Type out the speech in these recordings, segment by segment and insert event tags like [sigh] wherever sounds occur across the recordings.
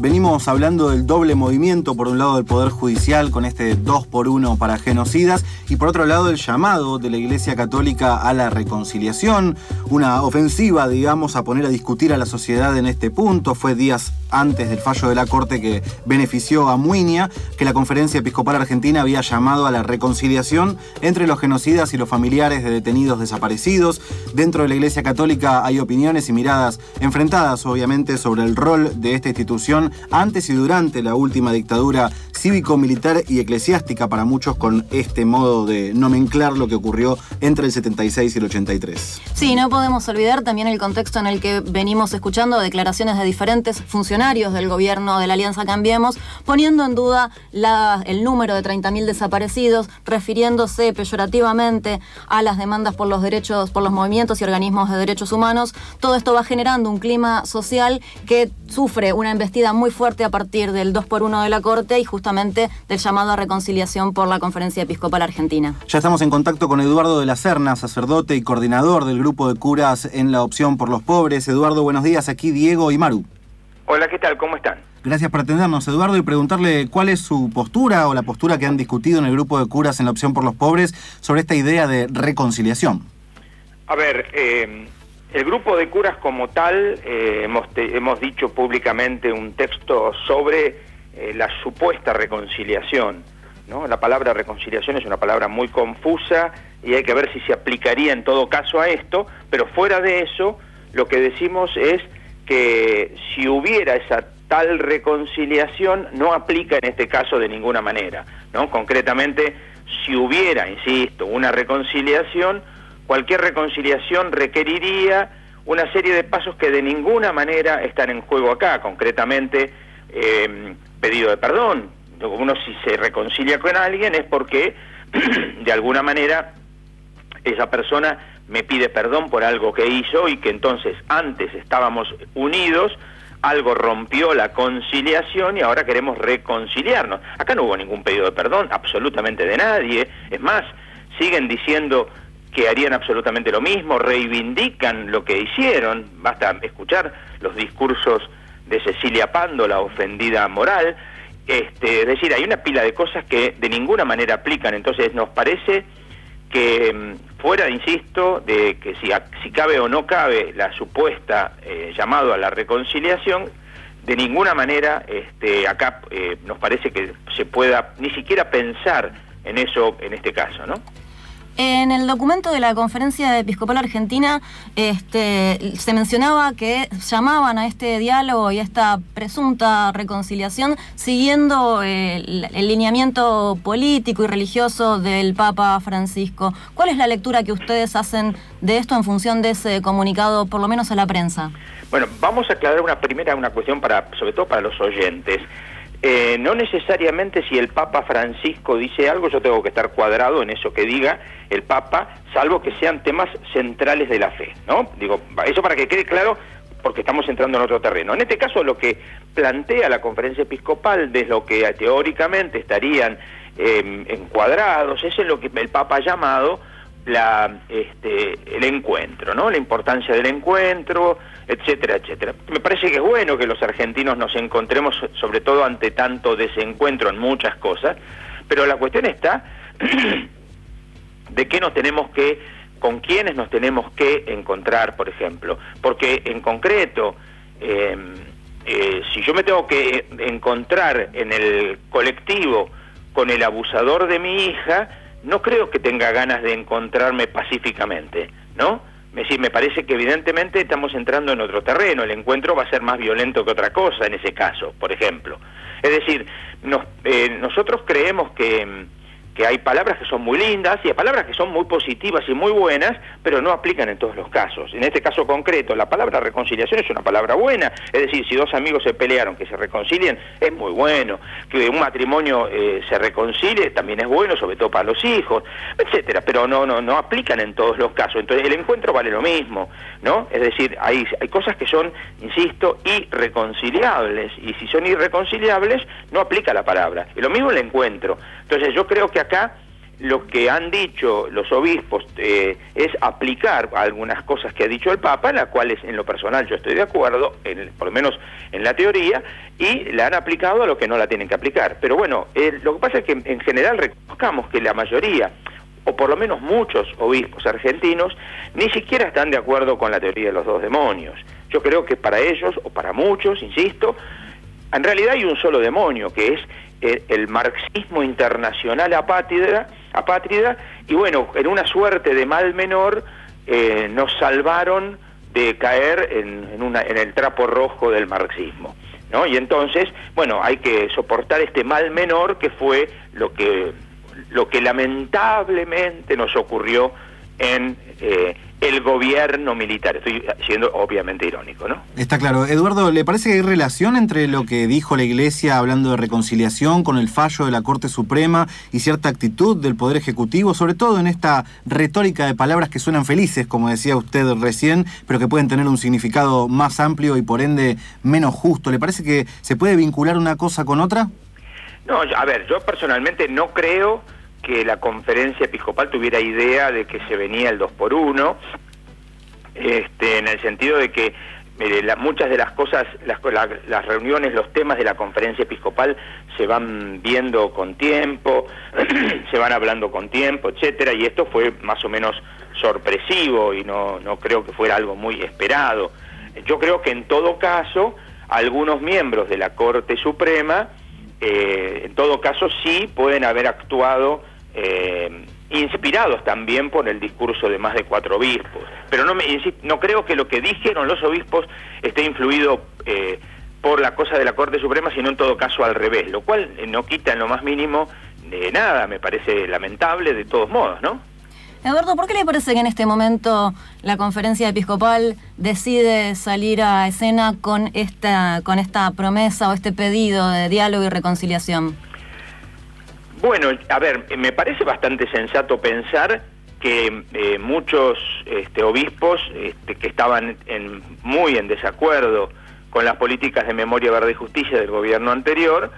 venimos hablando del doble movimiento, por un lado del Poder Judicial con este 2 por 1 para genocidas y por otro lado el llamado de la Iglesia Católica a la reconciliación, una ofensiva, digamos, a poner a discutir a la sociedad en este punto. Fue días antes del fallo de la Corte que benefició a Muinia, que la Conferencia Episcopal Argentina había llamado a la reconciliación entre los genocidas y los familiares de detenidos desaparecidos. Dentro de la Iglesia Católica hay opiniones y miradas enfrentadas, obviamente, sobre el rol de esta institución antes y durante la última dictadura cívico-militar y eclesiástica, para muchos con este modo de nomenclar lo que ocurrió entre el 76 y el 83. Sí, no podemos olvidar también el contexto en el que venimos escuchando declaraciones de diferentes funcionarios del gobierno de la Alianza Cambiemos, poniendo en duda el número de 30.000 desaparecidos, refiriéndose peyorativamente a las demandas por los derechos, por los movimientos y organismos de derechos humanos. Todo esto va generando un clima social que sufre una embestida muy fuerte a partir del 2 por 1 de la Corte y justamente del llamado a reconciliación por la Conferencia Episcopal Argentina. Ya estamos en contacto con Eduardo de la Serna, sacerdote y coordinador del grupo de curas en la opción por los pobres. Eduardo, buenos días. Aquí Diego y Maru. Hola, ¿qué tal? ¿Cómo están? Gracias por atendernos, Eduardo, y preguntarle cuál es su postura o la postura que han discutido en el grupo de curas en la opción por los pobres sobre esta idea de reconciliación. A ver, eh, el grupo de curas como tal, eh, hemos, hemos, dicho públicamente un texto sobre eh, la supuesta reconciliación. ¿no? La palabra reconciliación es una palabra muy confusa y hay que ver si se aplicaría en todo caso a esto, pero fuera de eso, lo que decimos es que si hubiera esa tal reconciliación, no aplica en este caso de ninguna manera. ¿no? Concretamente, si hubiera, insisto, una reconciliación, cualquier reconciliación requeriría una serie de pasos que de ninguna manera están en juego acá, concretamente em, pedido de perdón. Uno si se reconcilia con alguien es porque [clears throat] de alguna manera esa persona me pide perdón por algo que hizo y que entonces antes estábamos unidos, algo rompió la conciliación y ahora queremos reconciliarnos. Acá no hubo ningún pedido de perdón, absolutamente de nadie. Es más, siguen diciendo que harían absolutamente lo mismo, reivindican lo que hicieron, basta escuchar los discursos de Cecilia Pando, la ofendida moral, este, es decir, hay una pila de cosas que de ninguna manera aplican, entonces nos parece que mm, fuera, insisto, de que si, si cabe o no cabe la supuesta eh, llamado a la reconciliación, de ninguna manera este, acá eh, nos parece que se pueda ni siquiera pensar en eso en este caso, ¿no? En el documento de la Conferencia Episcopal Argentina este, se mencionaba que llamaban a este diálogo y a esta presunta reconciliación siguiendo el, lineamiento político y religioso del Papa Francisco. ¿Cuál es la lectura que ustedes hacen de esto en función de ese comunicado, por lo menos a la prensa? Bueno, vamos a aclarar una primera una cuestión para, sobre todo para los oyentes. Eh, no necesariamente si el Papa Francisco dice algo, yo tengo que estar cuadrado en eso que diga el Papa, salvo que sean temas centrales de la fe, ¿no? Digo, eso para que quede claro, porque estamos entrando en otro terreno. En este caso, lo que plantea la conferencia episcopal, de lo que teóricamente estarían em, encuadrados, es lo que el Papa ha llamado la, este, el encuentro, ¿no? La importancia del encuentro, etcétera, etcétera. Me parece que es bueno que los argentinos nos encontremos, sobre todo ante tanto desencuentro en muchas cosas, pero la cuestión está [clears throat] de qué nos tenemos que, con quiénes nos tenemos que encontrar, por ejemplo, porque en concreto, em, eh, si yo me tengo que encontrar en el colectivo con el abusador de mi hija, no creo que tenga ganas de encontrarme pacíficamente, ¿no? Me, parece que evidentemente estamos entrando en otro terreno, el encuentro va a ser más violento que otra cosa en ese caso, por ejemplo. Es decir, nos, eh, nosotros creemos que que hay palabras que son muy lindas y hay palabras que son muy positivas y muy buenas, pero no aplican en todos los casos. En este caso concreto, la palabra reconciliación es una palabra buena, es decir, si dos amigos se pelearon, que se reconcilien, es muy bueno. Que un matrimonio eh, se reconcilie también es bueno, sobre todo para los hijos, etcétera, pero no, no, no aplican en todos los casos. Entonces, el encuentro vale lo mismo, ¿no? Es decir, hay, hay cosas que son, insisto, irreconciliables, y si son irreconciliables, no aplica la palabra. Y lo mismo el encuentro. Entonces, yo creo que acá lo que han dicho los obispos eh, es aplicar algunas cosas que ha dicho el Papa, en las cuales en lo personal yo estoy de acuerdo, por lo menos en la teoría, y la han aplicado a lo que no la tienen que aplicar. Pero bueno, lo que pasa es que en general reconozcamos que la mayoría, o por lo menos muchos obispos argentinos, ni siquiera están de acuerdo con la teoría de los dos demonios. Yo creo que para ellos, o para muchos, insisto, en realidad hay un solo demonio, que es el, marxismo internacional apátrida, apátrida, y bueno, en una suerte de mal menor eh, nos salvaron de caer en, una, en el trapo rojo del marxismo. ¿no? Y entonces, bueno, hay que soportar este mal menor que fue lo que, lo que lamentablemente nos ocurrió en eh, el gobierno militar. Estoy siendo obviamente irónico, ¿no? Está claro. Eduardo, ¿le parece que hay relación entre lo que dijo la Iglesia hablando de reconciliación con el fallo de la Corte Suprema y cierta actitud del Poder Ejecutivo, sobre todo en esta retórica de palabras que suenan felices, como decía usted recién, pero que pueden tener un significado más amplio y por ende menos justo? ¿Le parece que se puede vincular una cosa con otra? No, a ver, yo personalmente no creo que la conferencia episcopal tuviera idea de que se venía el 2 por 1 este, en el sentido de que muchas de las cosas, las, las reuniones, los temas de la conferencia episcopal se van viendo con tiempo, [clears throat] se van hablando con tiempo, etcétera, y esto fue más o menos sorpresivo y no, no creo que fuera algo muy esperado. Yo creo que en todo caso, algunos miembros de la Corte Suprema, eh, en todo caso sí pueden haber actuado eh, inspirados también por el discurso de más de cuatro obispos. Pero no, me, no creo que lo que dijeron los obispos esté influido eh, por la cosa de la Corte Suprema, sino en todo caso al revés, lo cual no quita en lo más mínimo de nada, me parece lamentable de todos modos, ¿no? Eduardo, ¿por qué le parece que en este momento la conferencia episcopal decide salir a escena con esta, con esta promesa o este pedido de diálogo y reconciliación? Bueno, a ver, me parece bastante sensato pensar que eh, muchos este, obispos este, que estaban en, muy en desacuerdo con las políticas de memoria, verdad y justicia del gobierno anterior,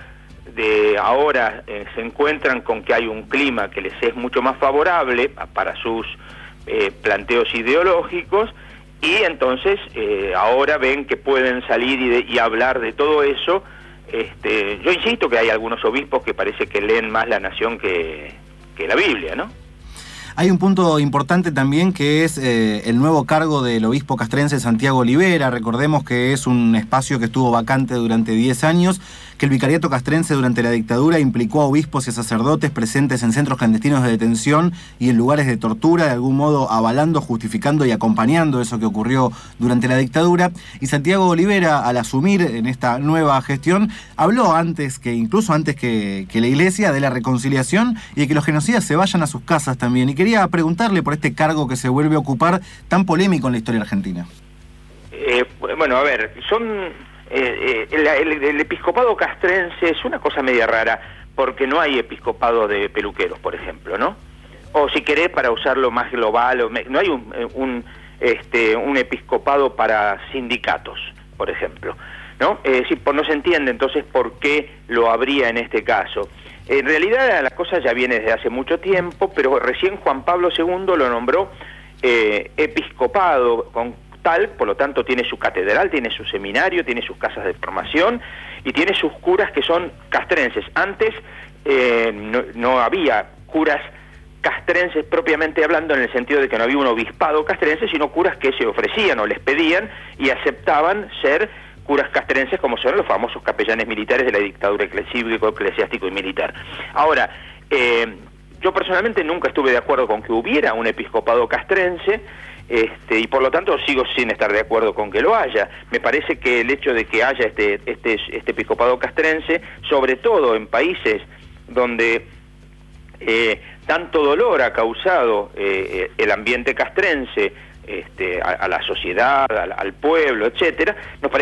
de ahora eh, se encuentran con que hay un clima que les es mucho más favorable para sus eh, planteos ideológicos y entonces ahora ven que pueden salir y, y hablar de todo eso este, yo insisto que hay algunos obispos que parece que leen más la nación que, la Biblia, ¿no? Hay un punto importante también que es eh, el nuevo cargo del obispo castrense Santiago Olivera. Recordemos que es un espacio que estuvo vacante durante 10 años, que el vicariato castrense durante la dictadura implicó a obispos y sacerdotes presentes en centros clandestinos de detención y en lugares de tortura, de algún modo avalando, justificando y acompañando eso que ocurrió durante la dictadura. Y Santiago Olivera, al asumir en esta nueva gestión, habló antes que, incluso antes que, la iglesia, de la reconciliación y de que los genocidas se vayan a sus casas también. Y quería preguntarle por este cargo que se vuelve a ocupar tan polémico en la historia argentina. Eh, bueno, a ver, son eh, eh, el, episcopado castrense es una cosa media rara porque no hay episcopado de peluqueros, por ejemplo, ¿no? O si querés, para usarlo más global, no hay un, este, un episcopado para sindicatos, por ejemplo, ¿no? Eh, si, no se entiende entonces por qué lo habría en este caso. En realidad la cosa ya viene desde hace mucho tiempo, pero recién Juan Pablo II lo nombró eh, episcopado con por lo tanto tiene su catedral, tiene su seminario, tiene sus casas de formación y tiene sus curas que son castrenses. Antes eh, no, había curas castrenses propiamente hablando en el sentido de que no había un obispado castrense, sino curas que se ofrecían o les pedían y aceptaban ser curas castrenses como son los famosos capellanes militares de la dictadura cívico, eclesiástico y militar. Ahora, eh, yo personalmente nunca estuve de acuerdo con que hubiera un episcopado castrense este, y por lo tanto sigo sin estar de acuerdo con que lo haya. Me parece que el hecho de que haya este, este, este episcopado castrense, sobre todo en países donde eh, tanto dolor ha causado eh, el ambiente castrense, este, a, la sociedad, al, pueblo, etcétera,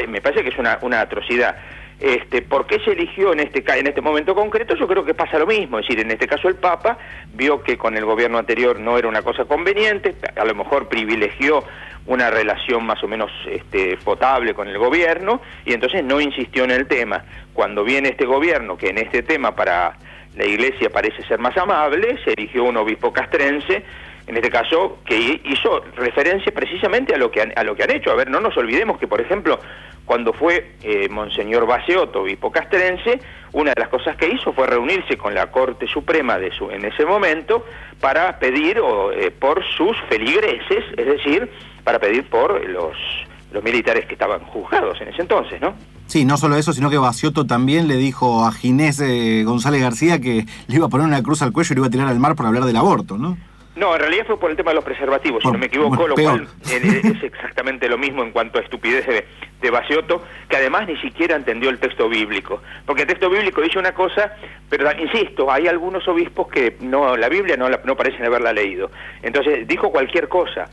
me parece que es una, una atrocidad. Este, ¿Por qué se eligió en este, en este momento concreto? Yo creo que pasa lo mismo, es decir, en este caso el Papa vio que con el gobierno anterior no era una cosa conveniente, a lo mejor privilegió una relación más o menos este, potable con el gobierno y entonces no insistió en el tema. Cuando viene este gobierno que en este tema para la iglesia parece ser más amable, se eligió un obispo castrense, en este caso, que hizo referencia precisamente a lo que han, a lo que han hecho. A ver, no nos olvidemos que, por ejemplo, cuando fue eh, Monseñor Baseotto, obispo castrense, una de las cosas que hizo fue reunirse con la Corte Suprema de su, en ese momento para pedir eh, por sus feligreses, es decir, para pedir por los, los militares que estaban juzgados en ese entonces, ¿no? Sí, no solo eso, sino que Basioto también le dijo a Ginés eh, González García que le iba a poner una cruz al cuello y le iba a tirar al mar por hablar del aborto, ¿no? No, en realidad fue por el tema de los preservativos, si no me equivoco, lo cual es exactamente lo mismo en cuanto a estupidez de, de que además ni siquiera entendió el texto bíblico. Porque el texto bíblico dice una cosa, pero insisto, hay algunos obispos que no la Biblia no, no parecen haberla leído. Entonces dijo cualquier cosa.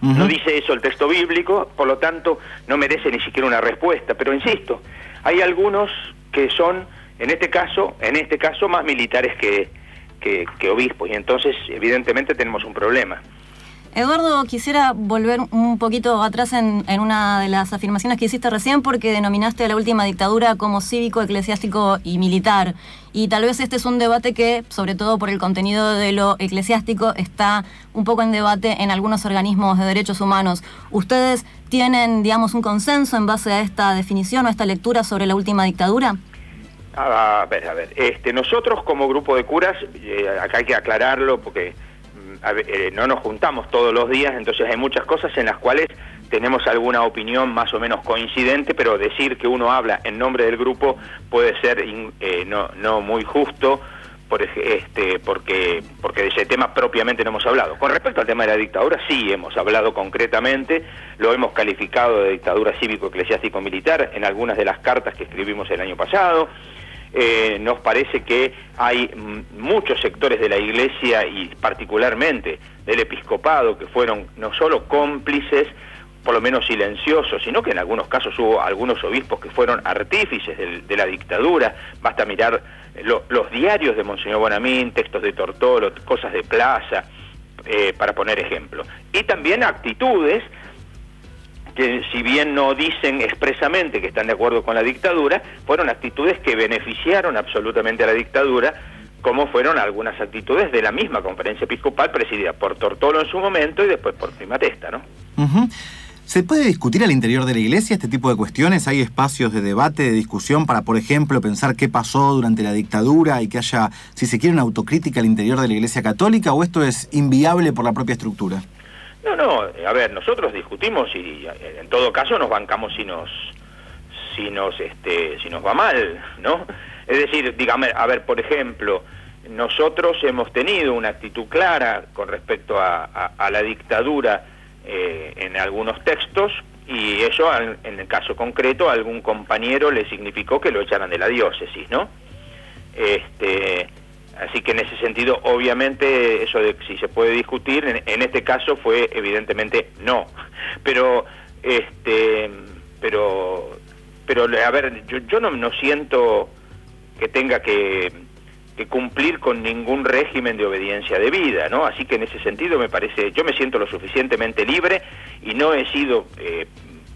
No dice eso el texto bíblico, por lo tanto no merece ni siquiera una respuesta. Pero insisto, hay algunos que son, en este caso, en este caso más militares que, que, que obispos, y entonces evidentemente tenemos un problema. Eduardo, quisiera volver un poquito atrás en, una de las afirmaciones que hiciste recién porque denominaste a la última dictadura como cívico, eclesiástico y militar. Y tal vez este es un debate que, sobre todo por el contenido de lo eclesiástico, está un poco en debate en algunos organismos de derechos humanos. ¿Ustedes tienen, digamos, un consenso en base a esta definición o esta lectura sobre la última dictadura? A ver, a ver, este, nosotros como grupo de curas, eh, acá hay que aclararlo porque eh, no nos juntamos todos los días, entonces hay muchas cosas en las cuales tenemos alguna opinión más o menos coincidente, pero decir que uno habla en nombre del grupo puede ser eh, no, no muy justo por, este, porque, porque de ese tema propiamente no hemos hablado. Con respecto al tema de la dictadura, sí hemos hablado concretamente, lo hemos calificado de dictadura cívico-eclesiástico-militar en algunas de las cartas que escribimos el año pasado. Eh, nos parece que hay muchos sectores de la Iglesia y particularmente del episcopado que fueron no solo cómplices, por lo menos silenciosos, sino que en algunos casos hubo algunos obispos que fueron artífices de, la dictadura. Basta mirar los diarios de Monseñor Bonamín, textos de Tortolo, cosas de Plaza, eh, para poner ejemplo. Y también actitudes que si bien no dicen expresamente que están de acuerdo con la dictadura, fueron actitudes que beneficiaron absolutamente a la dictadura, como fueron algunas actitudes de la misma conferencia episcopal presidida por Tortolo en su momento y después por Primatesta, ¿no? ¿Se puede discutir al interior de la iglesia este tipo de cuestiones? ¿Hay espacios de debate, de discusión para, por ejemplo, pensar qué pasó durante la dictadura y que haya, si se quiere, una autocrítica al interior de la iglesia católica o esto es inviable por la propia estructura? No, no, a ver, nosotros discutimos y eh, en todo caso nos bancamos si nos si nos este si nos va mal, ¿no? Es decir, dígame, a ver, por ejemplo, nosotros hemos tenido una actitud clara con respecto a, la dictadura eh, en algunos textos y eso en el caso concreto a algún compañero le significó que lo echaran de la diócesis, ¿no? Este, Así que en ese sentido, obviamente, eso de si se puede discutir, en, este caso fue evidentemente no. Pero, este, pero, pero a ver, yo, yo no, no siento que tenga que, que, cumplir con ningún régimen de obediencia de vida, ¿no? Así que en ese sentido me parece, yo me siento lo suficientemente libre y no he sido eh,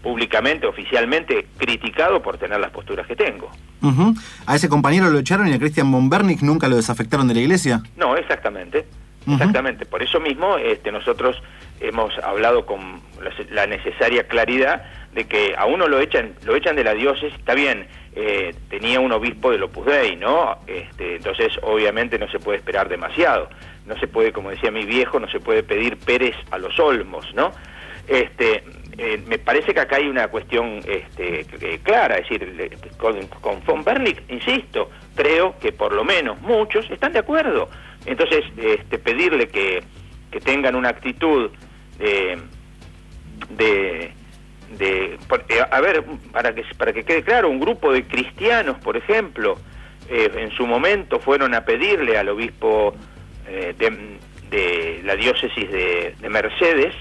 públicamente, oficialmente, criticado por tener las posturas que tengo. ¿A ese compañero lo echaron y a Christian von nunca lo desafectaron de la iglesia? No, exactamente. Exactamente. Por eso mismo este, nosotros hemos hablado con la necesaria claridad de que a uno lo echan, lo echan de la diócesis, está bien, eh, tenía un obispo del Opus Dei, ¿no? Este, entonces obviamente no se puede esperar demasiado. No se puede, como decía mi viejo, no se puede pedir Pérez a los olmos, ¿no? Este, eh, me parece que acá hay una cuestión este, clara, es decir, con, con von Berlich, insisto, creo que por lo menos muchos están de acuerdo. Entonces, este, pedirle que, que tengan una actitud de, de, eh, a ver, para que, para que quede claro, un grupo de cristianos, por ejemplo, eh, en su momento fueron a pedirle al obispo de, de, la diócesis de Mercedes,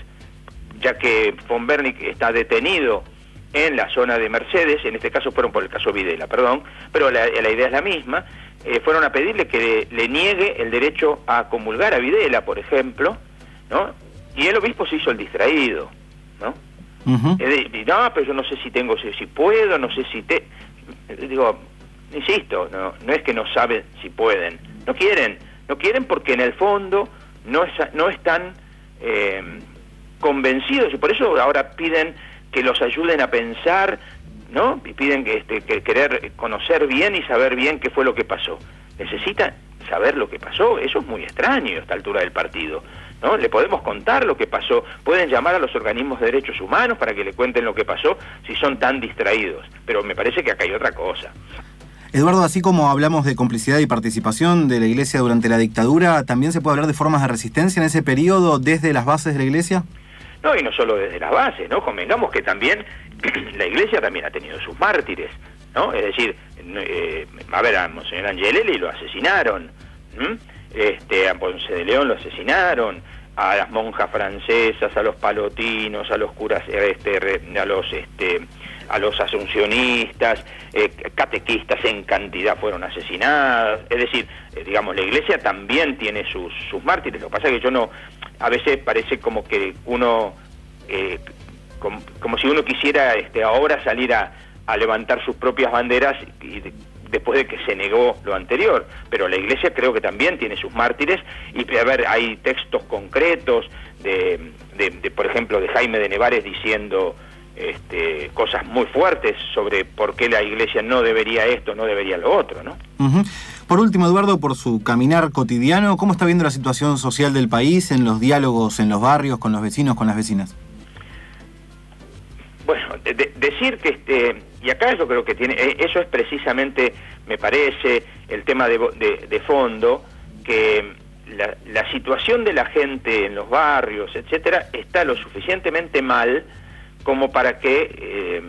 ya que von Bernick está detenido en la zona de Mercedes, en este caso fueron por el caso Videla, perdón, pero la, idea es la misma, eh, fueron a pedirle que le, niegue el derecho a comulgar a Videla, por ejemplo, ¿no? Y el obispo se hizo el distraído, ¿no? no, pero yo no sé si tengo, si, puedo, no sé si te... Digo, insisto, no, no es que no saben si pueden, no quieren, no quieren porque en el fondo no, no están eh, convencidos y por eso ahora piden que los ayuden a pensar, ¿no? Y piden que, este, que querer conocer bien y saber bien qué fue lo que pasó. Necesitan saber lo que pasó, eso es muy extraño a esta altura del partido. ¿No? Le podemos contar lo que pasó, pueden llamar a los organismos de derechos humanos para que le cuenten lo que pasó si son tan distraídos, pero me parece que acá hay otra cosa. Eduardo, así como hablamos de complicidad y participación de la Iglesia durante la dictadura, ¿también se puede hablar de formas de resistencia en ese periodo desde las bases de la Iglesia? No, y no solo desde las bases, ¿no? Convengamos que también [clears throat] la Iglesia también ha tenido sus mártires, ¿no? Es decir, eh, a ver, a Monseñor Angelelli lo asesinaron, este, a Ponce de León lo asesinaron, a las monjas francesas, a los palotinos, a los curas, este, a los este, a los asuncionistas, eh, catequistas en cantidad fueron asesinados, es decir, eh, digamos, la iglesia también tiene sus, sus mártires, lo que pasa es que yo no, a veces parece como que uno, eh, como, si uno quisiera este, ahora salir a, levantar sus propias banderas y después de que se negó lo anterior, pero la iglesia creo que también tiene sus mártires y a ver, hay textos concretos de, de por ejemplo, de Jaime de Nevares diciendo este, cosas muy fuertes sobre por qué la iglesia no debería esto, no debería lo otro, ¿no? Por último, Eduardo, por su caminar cotidiano, ¿cómo está viendo la situación social del país en los diálogos en los barrios, con los vecinos, con las vecinas? Bueno, decir que este, y acá yo creo que tiene, eh, eso es precisamente, me parece, el tema de, de, fondo, que la, la situación de la gente en los barrios, etcétera, está lo suficientemente mal como para que eh,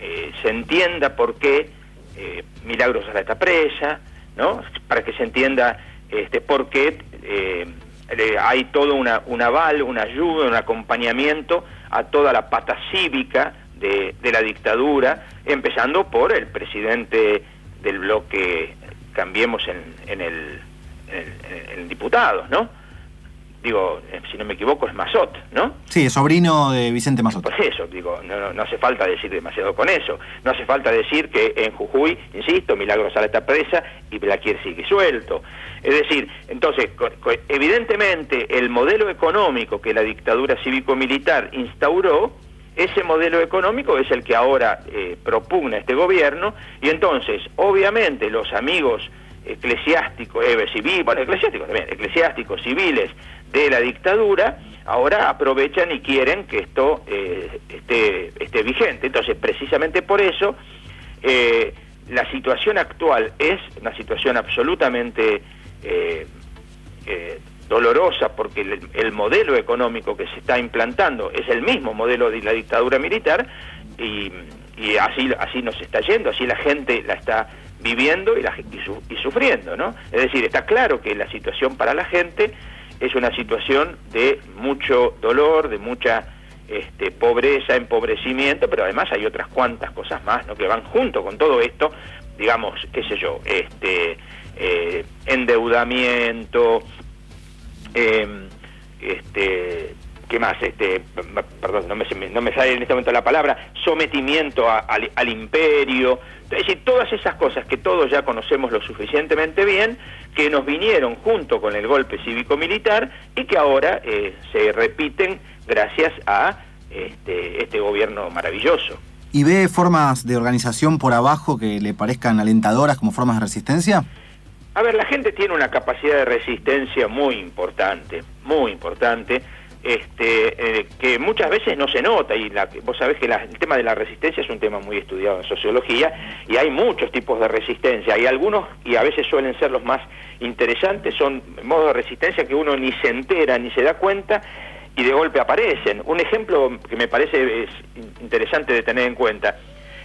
eh, se entienda por qué eh, Milagros ahora está presa, ¿no? Para que se entienda este, por qué hay todo una, un aval, una ayuda, un acompañamiento a toda la pata cívica de, la dictadura, empezando por el presidente del bloque Cambiemos en, en el en diputados, ¿no? Digo, eh, si no me equivoco, es Mazot, ¿no? Sí, es sobrino de Vicente Mazot. Por eso, digo, no, no, hace falta decir demasiado con eso. No hace falta decir que en Jujuy, insisto, Milagro Sala está presa y Blaquier sigue suelto. Es decir, entonces, evidentemente, el modelo económico que la dictadura cívico-militar instauró, ese modelo económico es el que ahora eh, propugna este gobierno y entonces, obviamente, los amigos eclesiásticos, eh, civiles, bueno, eclesiásticos también, eclesiásticos, civiles de la dictadura, ahora aprovechan y quieren que esto eh, esté, esté, vigente. Entonces, precisamente por eso, eh, la situación actual es una situación absolutamente eh, dolorosa porque el, modelo económico que se está implantando es el mismo modelo de la dictadura militar y, así, así nos está yendo, así la gente la está viviendo y, y, sufriendo, ¿no? Es decir, está claro que la situación para la gente es una situación de mucho dolor, de mucha este, pobreza, empobrecimiento, pero además hay otras cuantas cosas más ¿no? que van junto con todo esto, digamos, qué sé yo, este, eh, endeudamiento, este, ¿qué más? Este, perdón, no me, no me sale en este momento la palabra, sometimiento al, imperio, es decir, todas esas cosas que todos ya conocemos lo suficientemente bien, que nos vinieron junto con el golpe cívico-militar y que ahora eh, se repiten gracias a este, este gobierno maravilloso. ¿Y ve formas de organización por abajo que le parezcan alentadoras como formas de resistencia? A ver, la gente tiene una capacidad de resistencia muy importante, muy importante este, eh, que muchas veces no se nota, y la, vos sabés que el tema de la resistencia es un tema muy estudiado en sociología, y hay muchos tipos de resistencia, hay algunos, y a veces suelen ser los más interesantes, son modos de resistencia que uno ni se entera, ni se da cuenta, y de golpe aparecen. Un ejemplo que me parece es interesante de tener en cuenta,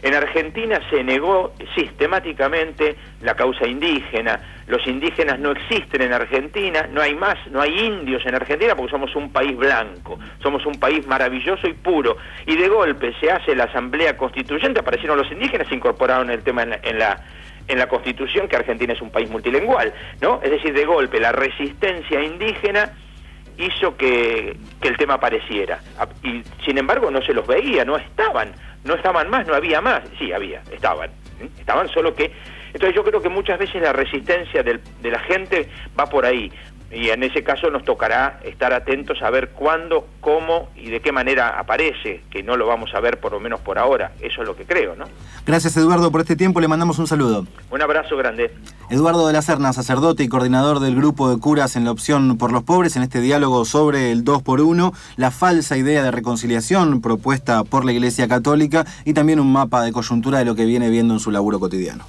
en Argentina se negó sistemáticamente la causa indígena. Los indígenas no existen en Argentina, no hay más, no hay indios en Argentina porque somos un país blanco, somos un país maravilloso y puro. Y de golpe se hace la Asamblea Constituyente, aparecieron los indígenas, se incorporaron el tema en la, en la, Constitución que Argentina es un país multilingüal, ¿no? Es decir, de golpe la resistencia indígena hizo que, que el tema apareciera. Y sin embargo no se los veía, no estaban no estaban más, no había más, sí había, estaban, estaban solo que Entonces yo creo que muchas veces la resistencia de la gente va por ahí. Y en ese caso nos tocará estar atentos a ver cuándo, cómo y de qué manera aparece, que no lo vamos a ver por lo menos por ahora. Eso es lo que creo, ¿no? Gracias Eduardo por este tiempo, le mandamos un saludo. Un abrazo grande. Eduardo de la Serna, sacerdote y coordinador del grupo de curas en la opción por los pobres, en este diálogo sobre el 2 por 1 la falsa idea de reconciliación propuesta por la Iglesia Católica y también un mapa de coyuntura de lo que viene viendo en su laburo cotidiano.